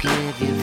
the last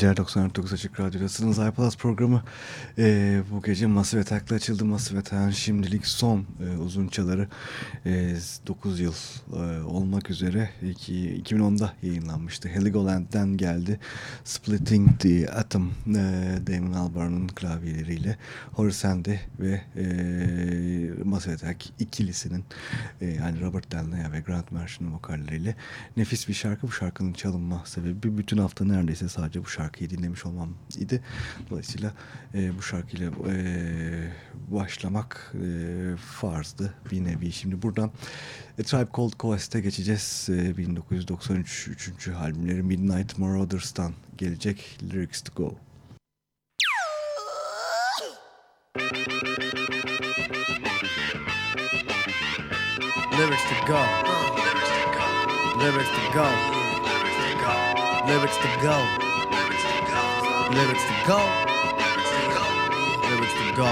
geceler 94.9 Açık Radyo'dasınız. iPlus programı e, bu gece Massive Attack'la açıldı. Massive Attack'ın şimdilik son e, uzun çaları e, 9 yıl e, olmak üzere iki, 2010'da yayınlanmıştı. Heligoland'den geldi. Splitting the Atom e, Damon Albarn'ın klavyeleriyle Horace Andy ve e, Massive Attack ikilisinin e, yani Robert Delnaya ve Grant Marshall'ın vokalleriyle nefis bir şarkı. Bu şarkının çalınma sebebi bütün hafta neredeyse sadece bu şarkıyı dinlemiş olmam idi. Dolayısıyla e, bu şarkıyla e, başlamak e, farzdı bir nevi. Şimdi buradan A Tribe Called Quest'e geçeceğiz. E, 1993 3. albümleri Midnight Marauders'tan gelecek Lyrics to Go. Lyrics to go. Lyrics to go. Lyrics to go. Lyrics to go. Lyrics to go. Lyrics to go. Lyrics to go.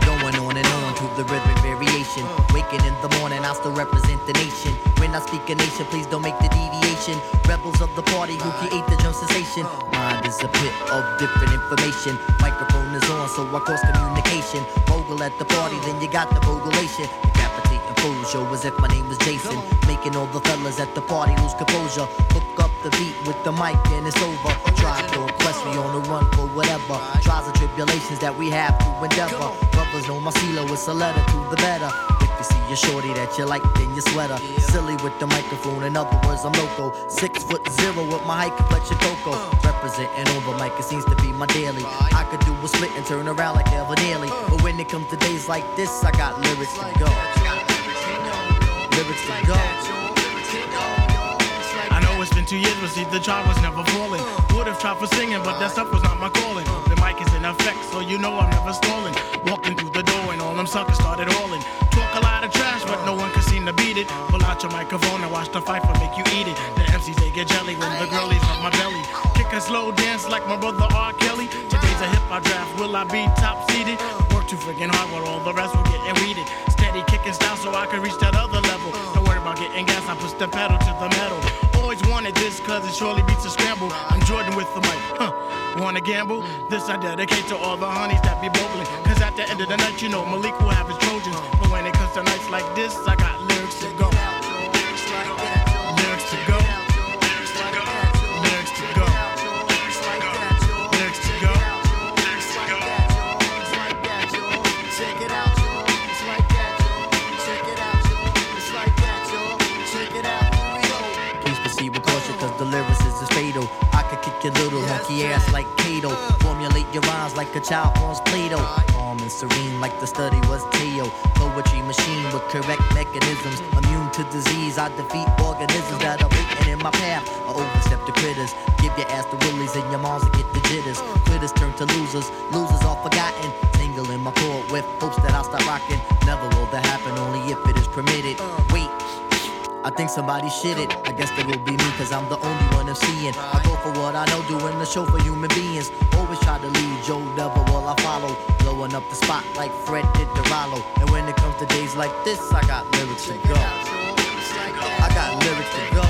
Going on and on to the rhythmic variation. Waking in the morning, I still represent the nation. When I speak a nation, please don't make the deviation. Rebels of the party who create the drum sensation. Mind is a pit of different information. Microphone is on, so I cross communication. Mogul at the party, then you got the mogulation. Decapitating show as if my name was Jason. Making all the fellas at the party lose composure. Hook the beat with the mic and it's over. Try to quest me on the run for whatever. Trials and tribulations that we have to endeavor. Brothers know my CeeLo, it's a letter to the better. If you see a shorty that you like, then you sweater. Silly with the microphone, in other words, I'm loco. Six foot zero with my high complexion cocoa. Representing the mic, it seems to be my daily. I could do a split and turn around like Daly. But when it comes to days like this, I got lyrics to go. Lyrics to go. I know it's been two years, but see, the job was never falling. Would have tried for singing, but that stuff was not my calling. The mic is in effect, so you know I'm never stalling. Walking through the door, and all them suckers started hauling. Talk a lot of trash, but no one could seem to beat it. Pull out your microphone and watch the fight for make you eat it. The MCs, they get jelly when the girlies up my belly. Kick a slow dance like my brother R. Kelly. Today's a hip hop draft, will I be top seeded? Work too freaking hard while all the rest will get weeded. Steady kicking style so I can reach that other level. Don't worry about getting gas, I push the pedal to the metal. Always wanted this cause it surely beats a scramble. I'm Jordan with the mic, huh? Wanna gamble? This I dedicate to all the honeys that be bubbling. Cause at the end of the night, you know Malik will have his Trojans. But when it comes to nights like this, I got I kick your little monkey ass like Kato. Formulate your rhymes like a child forms Play-Doh. Calm and serene like the study was Teo. Poetry machine with correct mechanisms. Immune to disease, I defeat organisms that are waiting in my path. I overstep the critters. Give your ass the willies and your moms to get the jitters. Quitters turn to losers. Losers all forgotten. Tingle in my chord with hopes that I'll stop rocking. Never will that happen, only if it is permitted. Wait. I think somebody shit it. I guess there will be me, cause I'm the only one I'm seeing. I go for what I know, doing the show for human beings. Always try to lead Joe Devil while I follow. Blowing up the spot like Fred did to Rollo. And when it comes to days like this, I got lyrics to go. I got lyrics to go.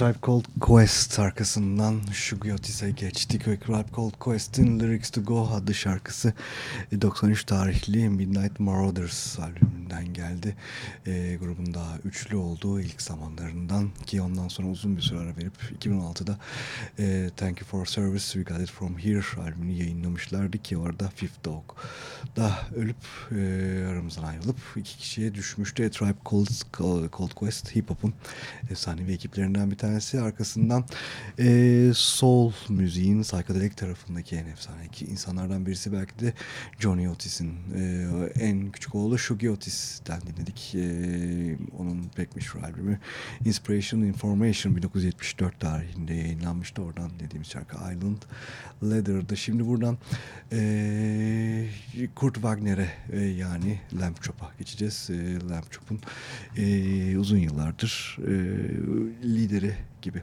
Tribe Called Quest arkasından Shugiotis'e geçtik ve Tribe Called Quest'in Lyrics to Go adlı şarkısı 93 e, tarihli Midnight Marauders albümünden geldi. E, grubun daha üçlü olduğu ilk zamanlarından ki ondan sonra uzun bir süre ara verip 2016'da e, Thank You For Service We Got It From Here albümünü yayınlamışlardı ki orada Fifth Dog da ölüp e, aramızdan ayrılıp iki kişiye düşmüştü. E, Tribe Called, Called Quest Hip Hop'un efsanevi ekiplerinden bir tanesi. Arkasından e, soul müziğin psychedelic tarafındaki en efsane insanlardan birisi belki de Johnny Otis'in e, en küçük oğlu Shuggy Otis'ten dinledik. E, onun pek meşhur albümü Inspiration Information 1974 tarihinde yayınlanmıştı. Oradan dediğimiz şarkı Island Leather'da. Şimdi buradan e, Kurt Wagner'e e, yani Lamp Chop'a geçeceğiz. E, Lamp Chop'un e, uzun yıllardır e, lideri gibi.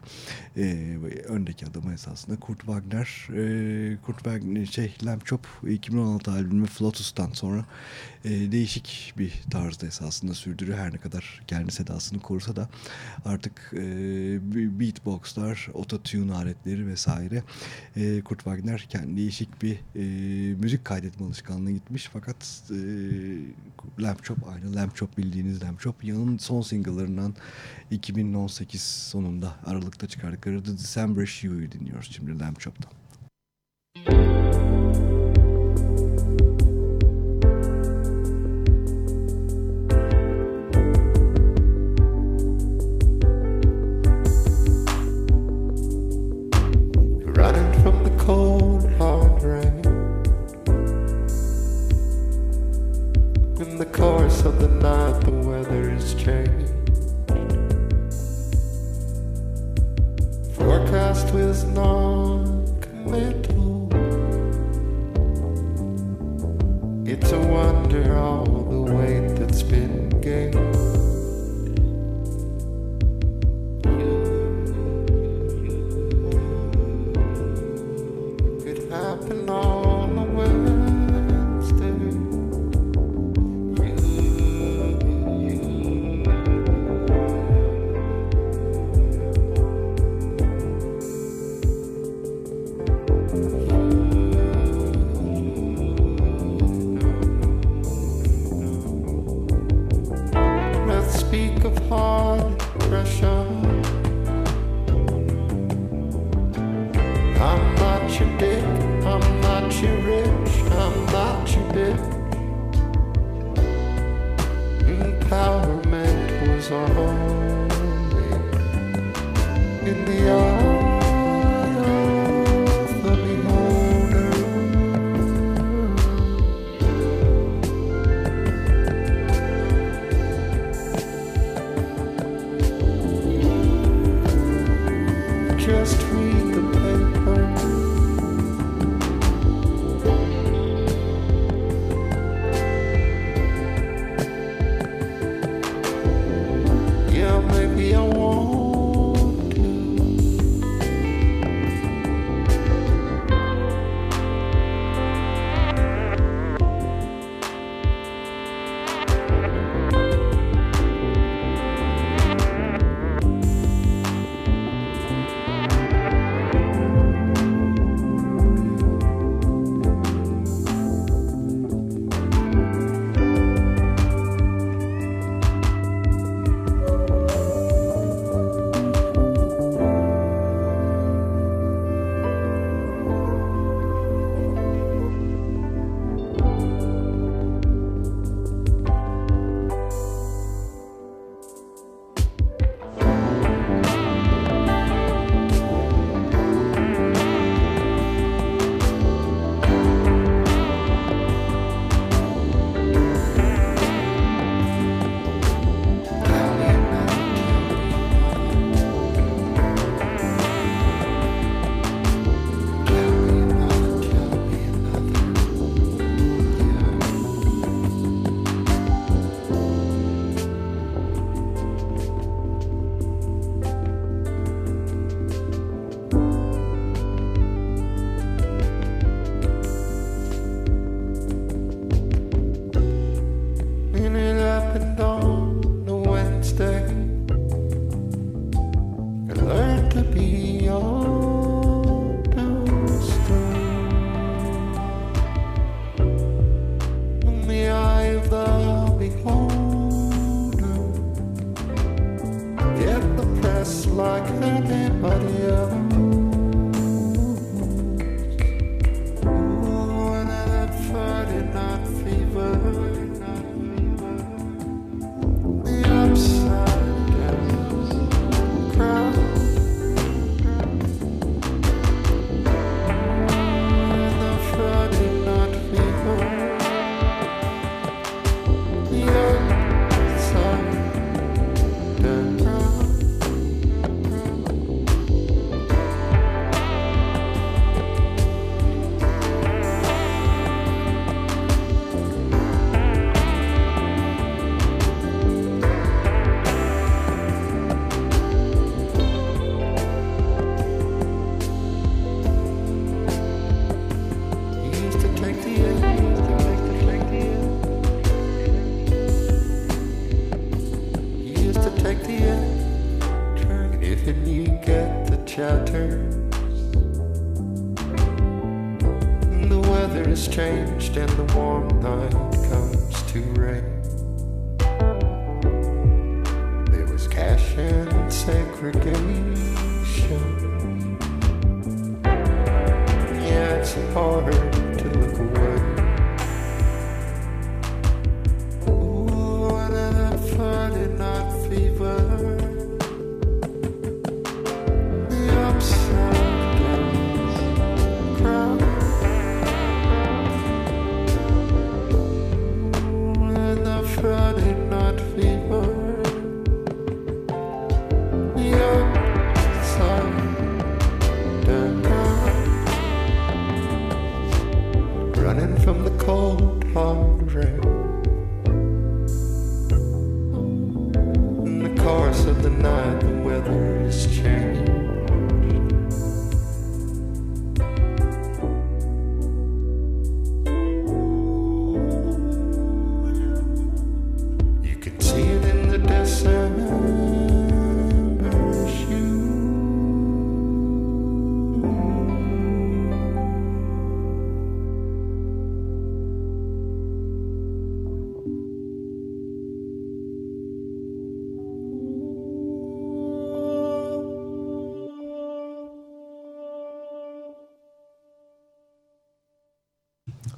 E, öndeki adamı esasında Kurt Wagner e, Kurt Wagner şey Lamp Chop 2016 albümü Flotus'tan sonra e, değişik bir tarzda esasında sürdürüyor. Her ne kadar kendi sedasını korusa da artık e, beatboxlar ototune aletleri vesaire e, Kurt Wagner kendi değişik bir e, müzik kaydetme alışkanlığı gitmiş. Fakat e, Lamp Chop aynı. Lamp Chop bildiğiniz Lamp Chop yanın son single'larından 2018 sonunda Aralık'ta çıkardıkları The December Issue'yu dinliyoruz şimdi Lamb Chop'tan. Lamb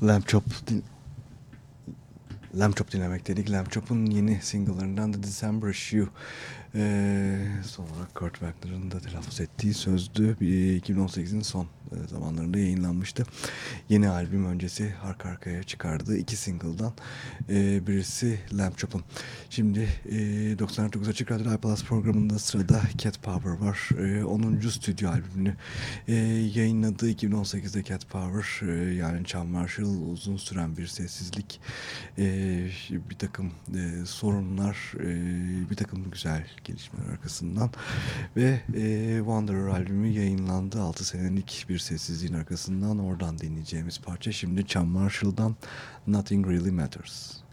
Din Lamb Chop dinlemek dedik. Lamb Chop'un yeni single'larından The December Issue ee, son olarak Kurt Wagner'ın da telaffuz ettiği sözdü. 2018'in son e, zamanlarında yayınlanmıştı. Yeni albüm öncesi arka arkaya çıkardığı iki single'dan e, birisi Lamp Chop'un. Şimdi e, 99 Açık Radyo iPlus programında sırada Cat Power var. E, 10. stüdyo albümünü e, yayınladığı 2018'de Cat Power e, yani Chan Marshall uzun süren bir sessizlik e, bir takım e, sorunlar e, bir takım güzel gelişmeler arkasından ve e, Wanderer albümü yayınlandı 6 senelik bir sessizliğin arkasından oradan dinleyeceğimiz parça şimdi Chan Marshall'dan Nothing Really Matters.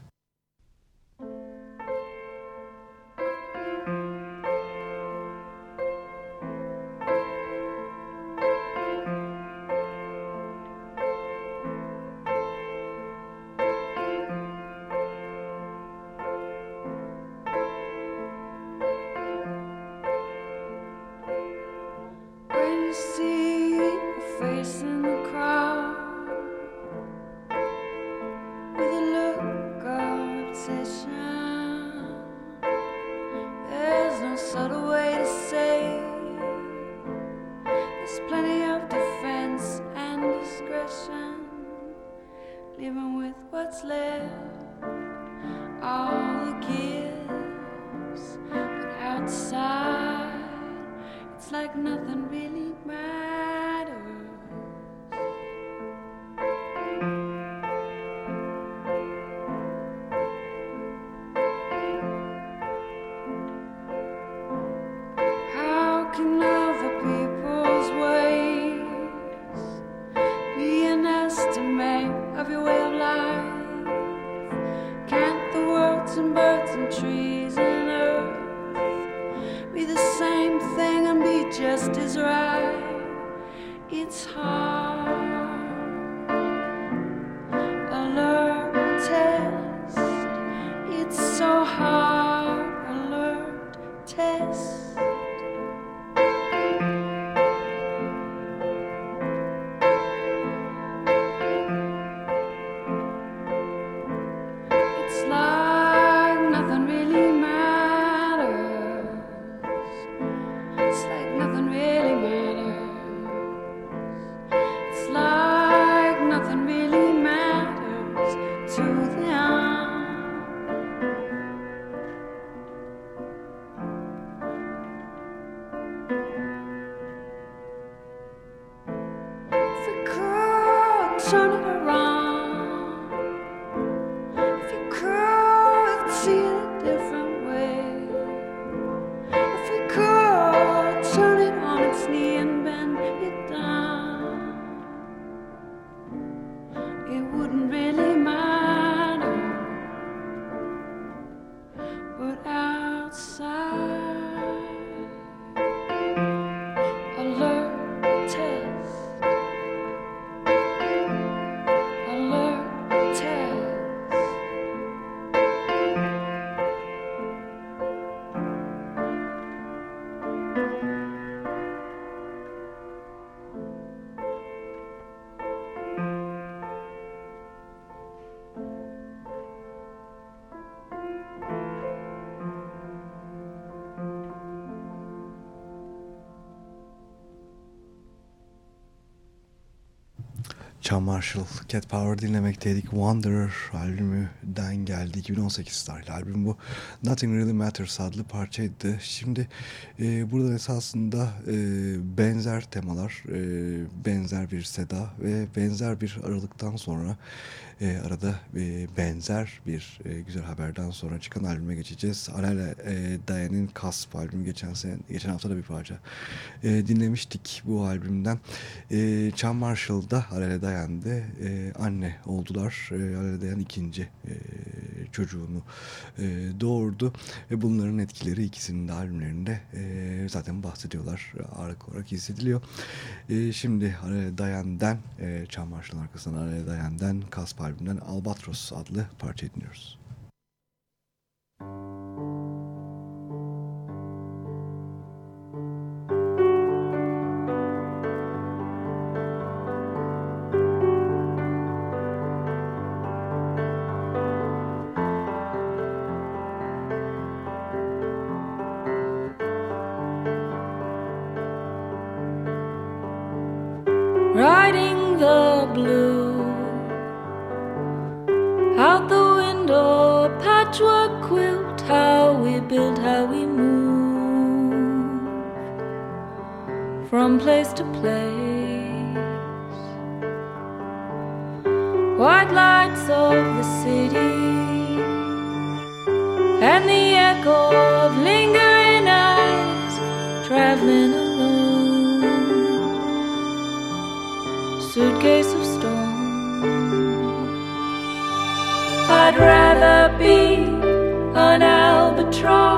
Chan Marshall, Cat Power dinlemekteydik. Wanderer albümüden geldi. 2018 tarihli albüm bu. Nothing Really Matters adlı parçaydı. Şimdi e, burada esasında e, benzer temalar, e, benzer bir seda ve benzer bir aralıktan sonra e, arada e, benzer bir e, güzel haberden sonra çıkan albüme geçeceğiz. Arale e, Dayan'ın Kasp albümü geçen sene, geçen hafta da bir parça e, dinlemiştik bu albümden. E, Chan Marshall'da Arale Dayan'da e, anne oldular. E, Arale Dayan ikinci e, çocuğunu e, doğurdu ve bunların etkileri ikisinin de albümlerinde e, zaten bahsediyorlar. Ağırlık olarak hissediliyor. E, şimdi Arale Dayan'dan e, Chan Marshall'ın arkasından Arale Dayan'dan Kasp albümünden Albatros adlı parça dinliyoruz. Blue. Out the window, patchwork quilt, how we build, how we move from place to place. White lights of the city and the echo of lingering I'd rather be an albatross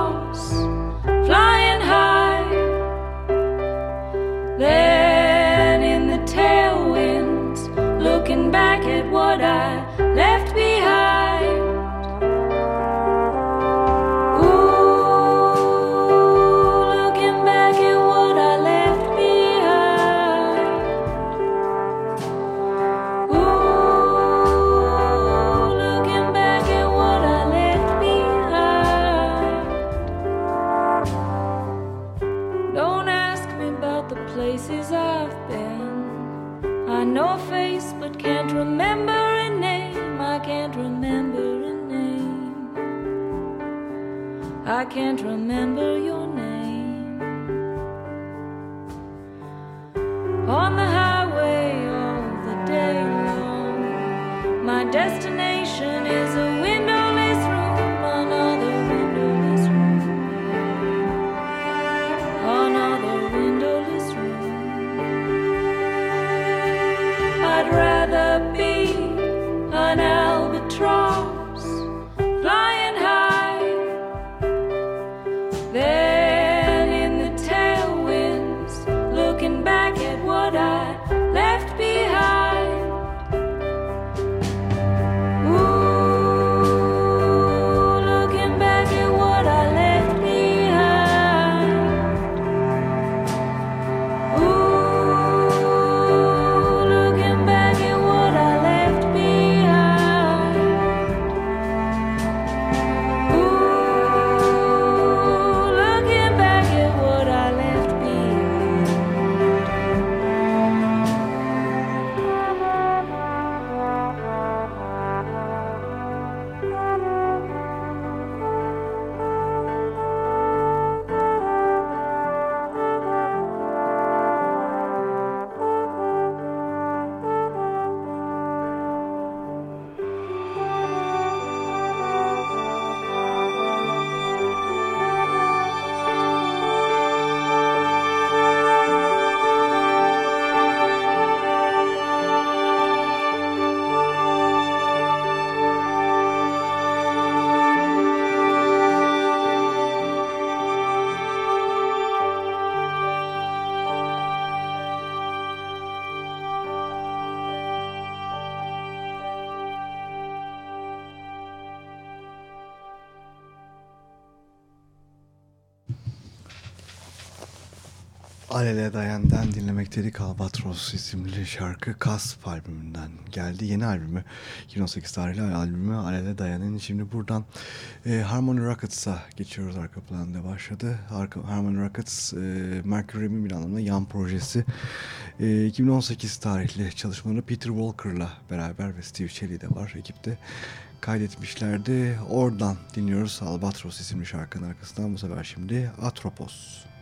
Alele Dayan'dan dinlemekteydik Albatros isimli şarkı Kasp albümünden geldi. Yeni albümü 2018 tarihli albümü Alele Dayan'ın şimdi buradan e, Harmony Rockets'a geçiyoruz arka planda başladı. Arka, Harmony Rockets e, Mercury'min bir anlamda yan projesi. E, 2018 tarihli çalışmaları Peter Walker'la beraber ve Steve Shelley de var ekipte kaydetmişlerdi. Oradan dinliyoruz Albatros isimli şarkının arkasından bu sefer şimdi Atropos. Ooh,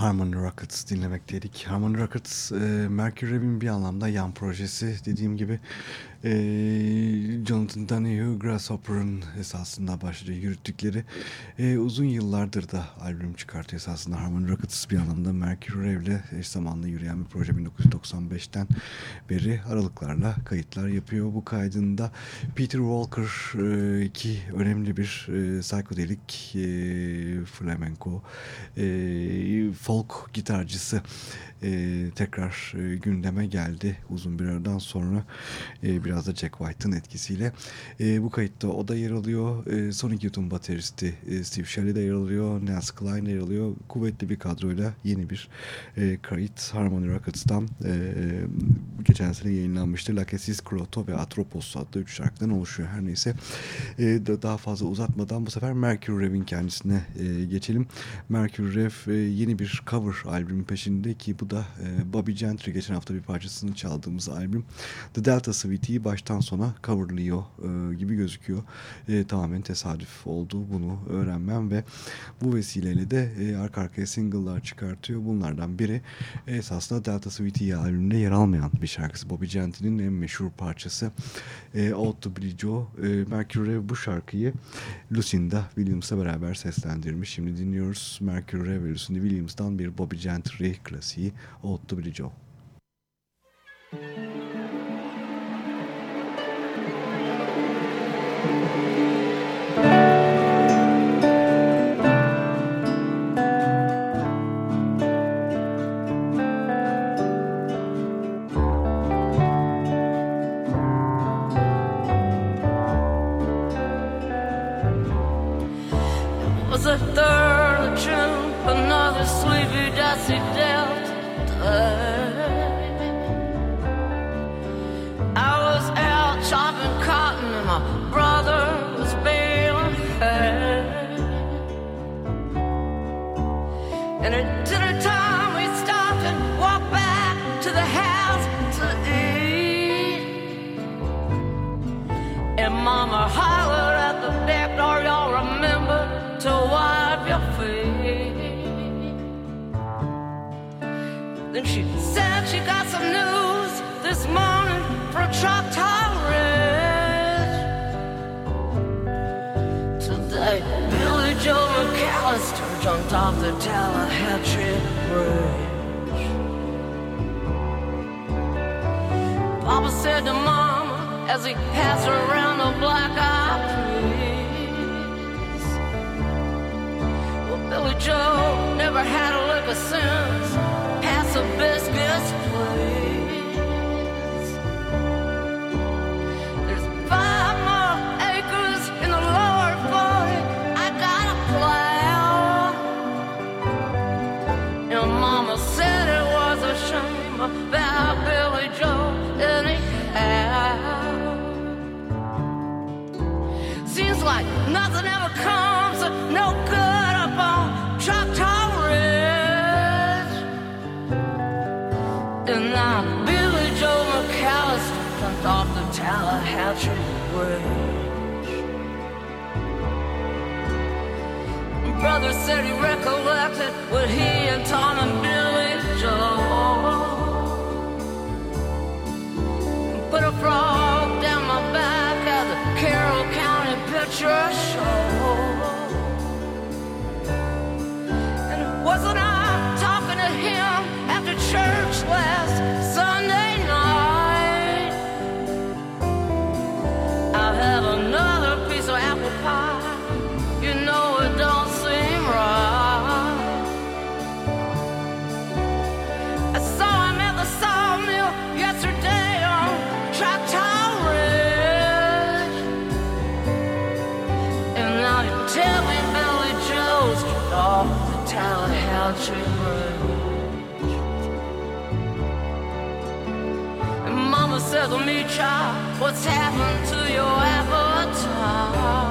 Harmony Rockets dinlemekteydik. Harmony Rockets e, Mercury Rev'in bir anlamda yan projesi dediğim gibi e, Jonathan Donahue Grasshopper'ın esasında başladığı yürüttükleri e, uzun yıllardır da albüm çıkartıyor esasında Harmony Rockets bir anlamda Mercury Rev'le eş zamanlı yürüyen bir proje 1995'ten beri aralıklarla kayıtlar yapıyor. Bu kaydında Peter Walker e, ki önemli bir e, psikodelik e, flamenco e, folk gitarcısı e, tekrar e, gündeme geldi uzun bir aradan sonra e, biraz da Jack White'ın etkisiyle. E, bu kayıtta o da yer alıyor. E, Sonic Youth'un bateristi e, Steve Shelley de yer alıyor. Nance Klein de yer alıyor. Kuvvetli bir kadroyla yeni bir e, kayıt Harmony Rockets'tan e, geçen sene yayınlanmıştı. Lakesis, Kroto ve Atropos adlı üç şarkıdan oluşuyor. Her neyse e, daha fazla uzatmadan bu sefer Mercury Rev'in kendisine e, geçelim. Mercury Rev e, yeni bir cover albümün peşinde ki bu da e, Bobby Gentry geçen hafta bir parçasını çaldığımız albüm. The Delta Suite'yi baştan sona coverlıyor e, gibi gözüküyor. E, tamamen tesadüf oldu bunu öğrenmem ve bu vesileyle de e, arka arkaya single'lar çıkartıyor. Bunlardan biri esasında Delta Suite albümünde yer almayan bir şarkısı. Bobby Gentry'nin en meşhur parçası e, Out to Billy Joe. Mercury bu şarkıyı Lucinda Williams'la beraber seslendirmiş. Şimdi dinliyoruz Mercury ve Lucinda Williams'tan bir Bobby Gentry klasiği Out to Billy jumped off the Tallahatchie Bridge. Papa said to Mama as he passed around the black eyed peas. Well, Billy Joe never had a lick of sense. Nothing ever comes no good up on Ridge. And Billy Joe McAllister jumped off the Tallahatchie Bridge. Brother said he recollected what he and Tom and Billy Joe treasure. And Mama said to me, child, what's happened to your appetite?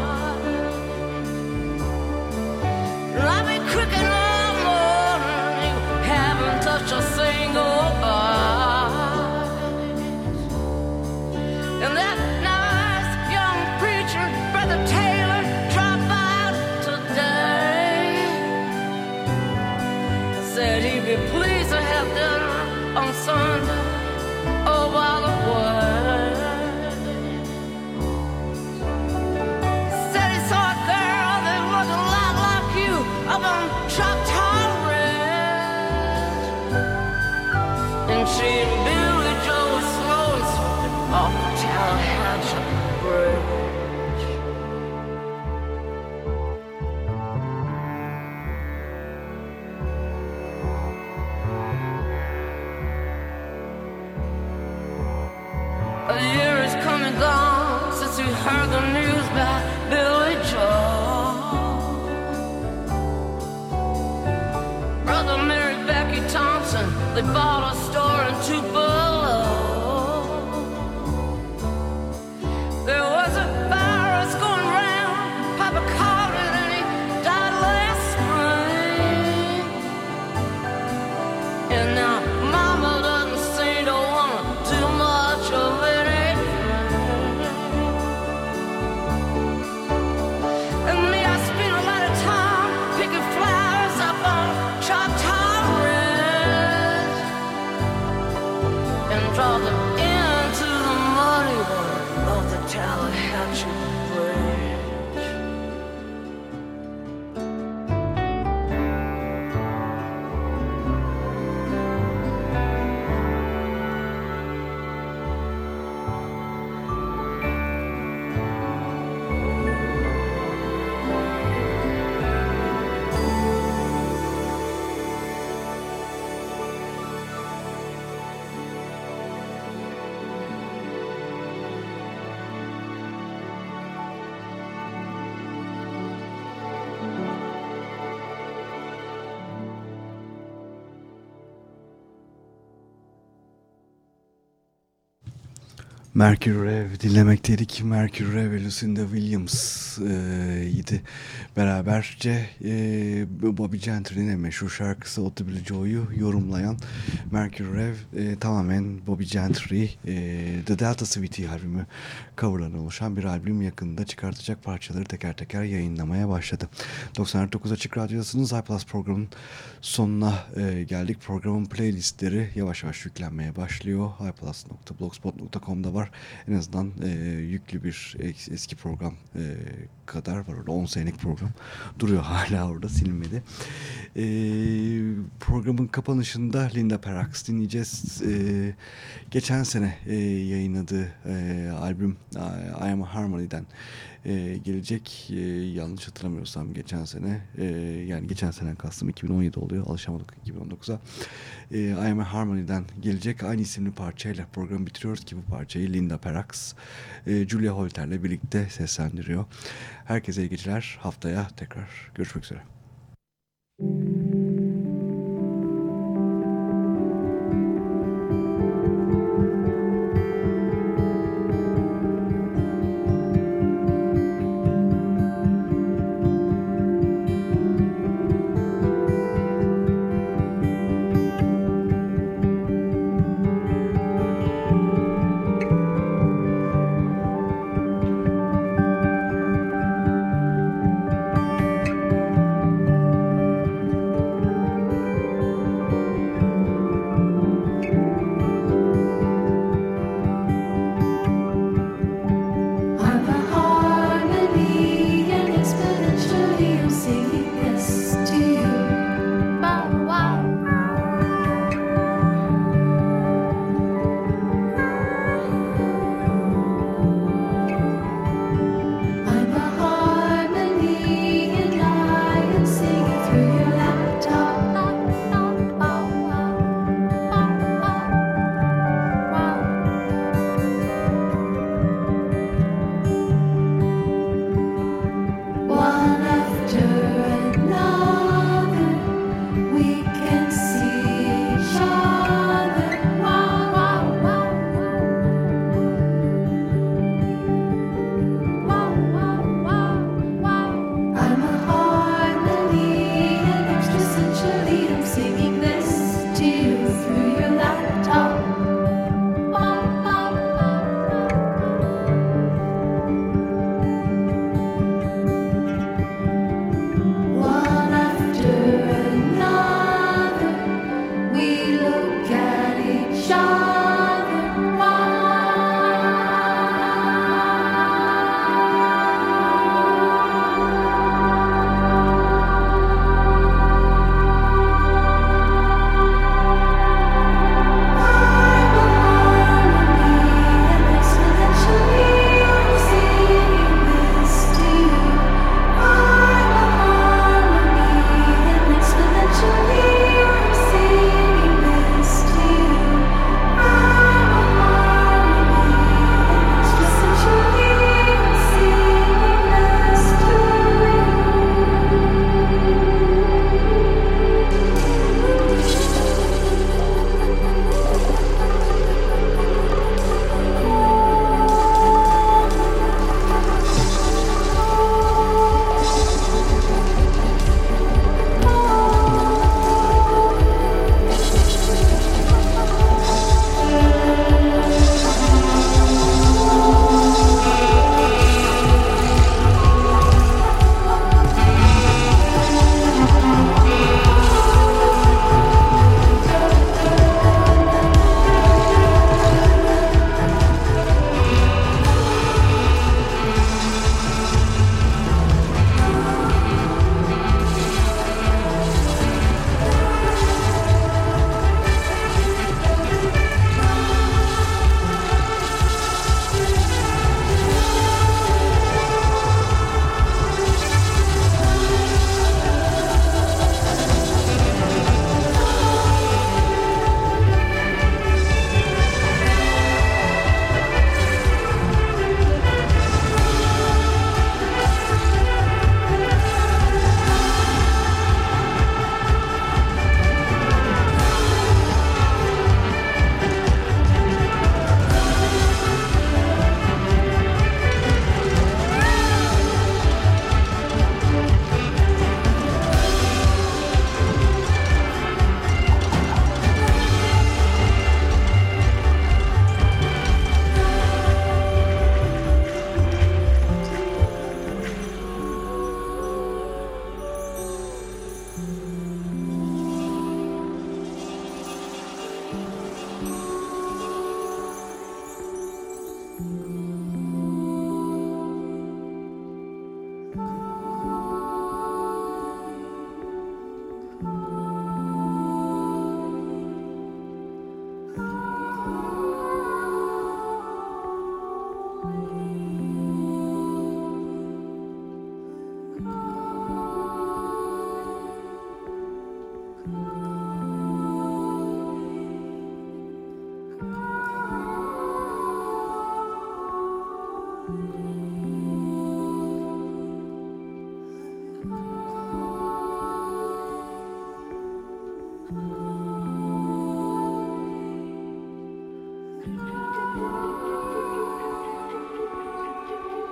the bar. And draw them into the muddy water of the Tallahatchie Mercury Rev dinlemekteydik. Mercury Rev Lucinda Williams e, idi. Beraberce e, Bobby Gentry'nin en meşhur şarkısı Otto Billy Joe'yu yorumlayan Mercury Rev e, tamamen Bobby Gentry e, The Delta Suite albümü coverlarına oluşan bir albüm yakında çıkartacak parçaları teker teker yayınlamaya başladı. 99 Açık Radyo'dasınız. iPlus programının sonuna e, geldik. Programın playlistleri yavaş yavaş yüklenmeye başlıyor. iPlus.blogspot.com'da var. En azından e, yüklü bir es- eski program e, kadar var orada. 10 senelik program duruyor hala orada silinmedi. E, programın kapanışında Linda Perrax dinleyeceğiz. E, geçen sene e, yayınladığı e, albüm I Am Harmony'den e, gelecek. E, yanlış hatırlamıyorsam geçen sene e, yani geçen sene kastım 2017 oluyor. Alışamadık 2019'a. E, I Am Harmony'den gelecek aynı isimli parçayla programı bitiriyoruz ki bu parçayı Linda Perrax e, Julia Holter'le birlikte seslendiriyor. Herkese iyi geceler. Haftaya tekrar görüşmek üzere.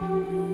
Mm-hmm.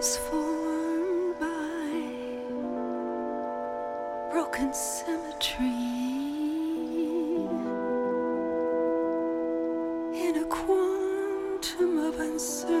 days form by broken symmetry. In a quantum of uncertainty.